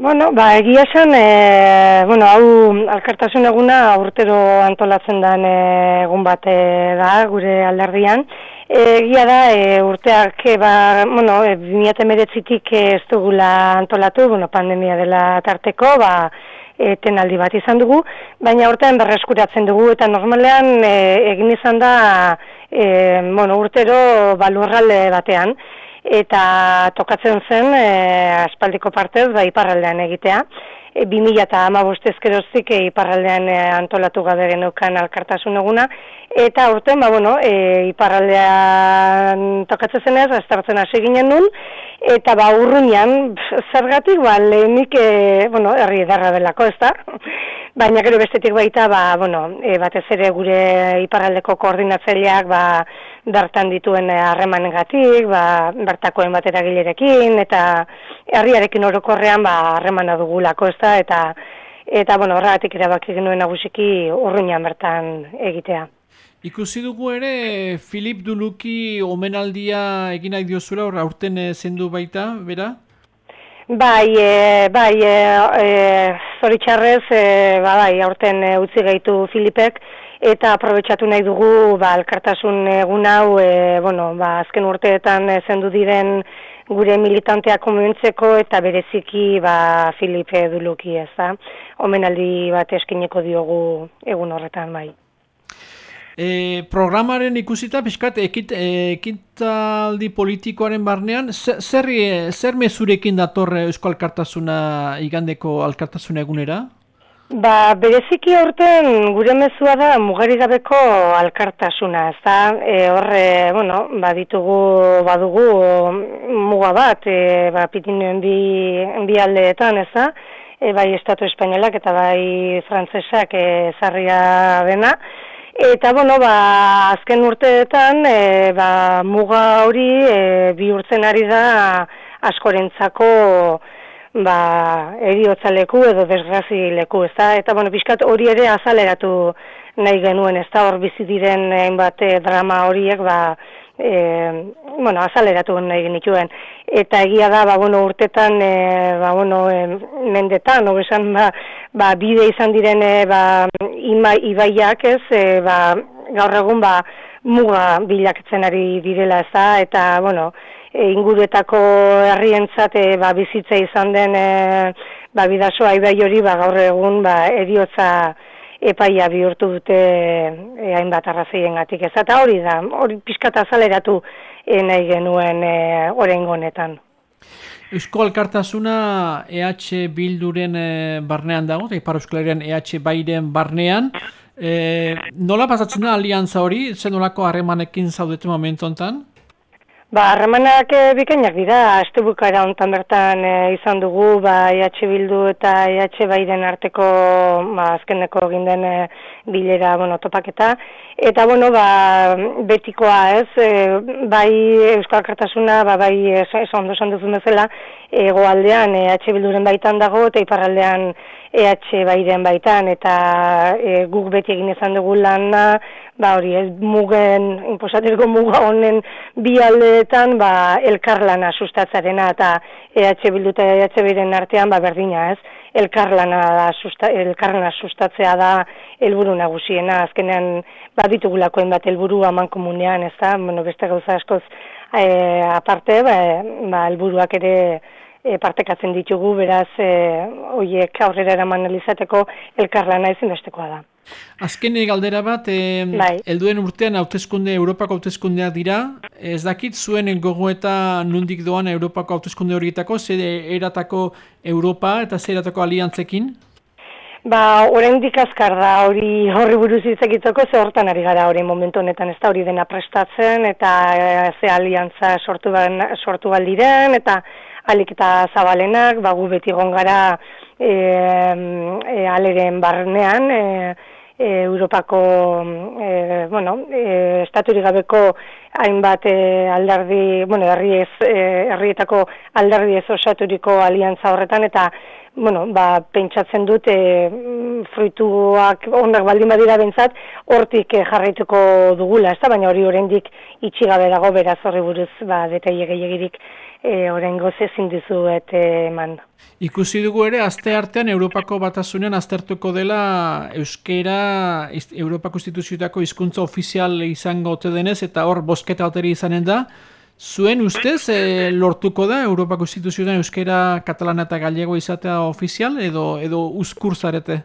Bueno, ba, egia esan, e, bueno, hau alkartasun eguna urtero antolatzen den e, egun bat e, da gure alderdian. E, egia da, e, urteak, e, ba, bueno, e, 2008-tik ez dugula antolatu, bueno, pandemia dela tarteko, ba, e, tenaldi bat izan dugu, baina urtean berreskuratzen dugu, eta normalean e, egin izan da, e, bueno, urtero balurralde batean eta tokatzen zen e, aspaldiko partez ba, iparraldean egitea. E, 2000 eta ama bostezkerozik e, iparraldean e, antolatu gabe genukan alkartasun eguna, eta urten, ba, bueno, e, iparraldean tokatzen zenez, aztertzen hasi ginen nun, eta ba, urruñan, zergatik, ba, lehenik, e, bueno, herri edarra delako, ez da? Baina gero bestetik baita, ba, bueno, e, batez ere gure iparraldeko koordinatzaileak, ba, bertan dituen harremanengatik, ba, bertakoen batera gilerekin, eta herriarekin orokorrean ba, harremana dugulako ez da, eta, eta bueno, horregatik erabaki genuen nagusiki urruinan bertan egitea. Ikusi dugu ere, Filip Duluki omenaldia egin nahi diozura, aurten eh, zendu baita, bera? Bai, e, bai, e, e, zoritxarrez, e, ba, bai, aurten e, utzi gaitu Filipek, eta aprobetsatu nahi dugu ba, alkartasun egun hau, e, bueno, ba, azken urteetan zendu diren gure militanteak komentzeko eta bereziki ba, Filipe Duluki ez da. Omenaldi bat eskineko diogu egun horretan bai. E, programaren ikusita, pixkat, ekit, ekitaldi politikoaren barnean, zer, zer mezurekin datorre Eusko Alkartasuna igandeko Alkartasuna egunera? Ba, bereziki aurten gure mezua da mugarigabeko alkartasuna, ez da, e, horre, bueno, ba, ditugu, badugu muga bat, e, ba, pitinen bi, bi aldeetan, ez da, e, bai Estatu Espainolak eta bai Frantzesak e, zarria dena, eta, bueno, ba, azken urteetan, e, ba, muga hori e, bihurtzen ari da askorentzako, ba, eriotza leku edo desgrazi leku, ez da? Eta, bueno, bizkat hori ere azaleratu nahi genuen, ez da? Hor bizi diren hainbat eh, drama horiek, ba, e, bueno, azaleratu nahi genituen. Eta egia da, ba, bueno, urtetan, e, ba, bueno, e, mendetan, no, esan, ba, ba, bide izan diren, e, ba, ima, ibaiak, ez, e, ba, gaur egun, ba, muga bilaketzen ari direla, ez da? Eta, bueno, e, inguruetako herrientzat e, ba, bizitza izan den e, ba, bidasoa ibai hori ba, gaur egun ba, eriotza epaia bihurtu dute e, hainbat arrazeien gatik ez. Eta hori da, hori pixkata zaleratu e, nahi genuen e, oren gonetan. Eusko Alkartasuna EH Bilduren e, barnean dago, Ipar Euskal EH Bairen barnean. E, nola pasatzen da aliantza hori, zen nolako harremanekin zaudete momentu enten? Ba, harremanak e, bikainak dira, azte bukara ontan bertan e, izan dugu, ba, EH Bildu eta EH Baiden arteko, ba, azkeneko ginden e, bilera, bueno, topaketa. Eta, bueno, ba, betikoa ez, e, bai Euskal Kartasuna, ba, bai esan esan duzun bezala, egoaldean EH Bilduren baitan dago, eta iparraldean EH Baiden baitan, eta e, guk beti egin izan dugu lana, ba hori ez mugen inposatezko muga honen bi aldeetan ba elkarlana sustatzarena eta EH Bildu eta EH Biren artean ba berdina ez? Elkarlana da susta, elkarlana sustatzea da helburu nagusiena. Azkenean baditugulakoen bat helburu aman komunean ez da? Bueno, beste gauza askoz e, aparte ba, ba helburuak ere e, partekatzen ditugu. Beraz e, hoiek aurrera eraman elizateko elkarlana ezinbestekoa da Azken galdera bat, bai. elduen urtean hauteskunde Europako hauteskundeak dira, ez dakit zuen gogoeta nundik doan Europako hauteskunde horietako, zer eratako Europa eta zer eratako aliantzekin? Ba, oraindik azkar da hori horri buruz izakitzeko ze hortan ari gara hori momentu honetan ez da hori dena prestatzen eta e, ze aliantza sortu, ban, sortu baldiren eta alik eta zabalenak, ba, gu beti gongara e, e, aleren barnean, e, e, Europako e, bueno, e, estaturik gabeko hainbat e, alderdi, bueno, herri ez, e, herrietako alderdi ez osaturiko aliantza horretan eta bueno, ba, pentsatzen dut e, fruituak ondak baldin badira bentsat hortik e, jarraituko dugula, ez da, baina hori oraindik itxigabe dago beraz horri buruz ba, detaile gehiagirik e, orengo zezin dizuet eman. Ikusi dugu ere, azte artean Europako batasunean aztertuko dela Euskera Europako instituzioetako hizkuntza ofizial izango ote denez, eta hor bosketa oteri izanen da. Zuen ustez, e, lortuko da Europako instituzioetan Euskera, Katalana eta Gallego izatea ofizial, edo, edo uzkur zarete?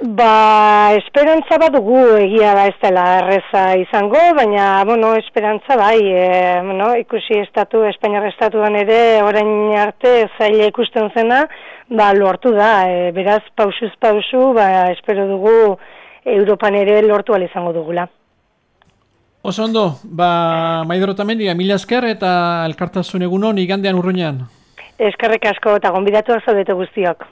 Ba, esperantza bat dugu egia da ez dela erreza izango, baina, bueno, esperantza bai, e, bueno, ikusi estatu, Espainiar estatuan ere, orain arte, zaila ikusten zena, ba, lortu da, e, beraz, pausuz pausu, ba, espero dugu, Europan ere lortu izango dugula. Oso ondo, ba, maidro tamen mila esker eta elkartasun egunon igandean urruñan. Eskerrek asko eta gonbidatu zaudete guztiok.